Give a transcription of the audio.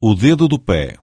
o dedo do pé.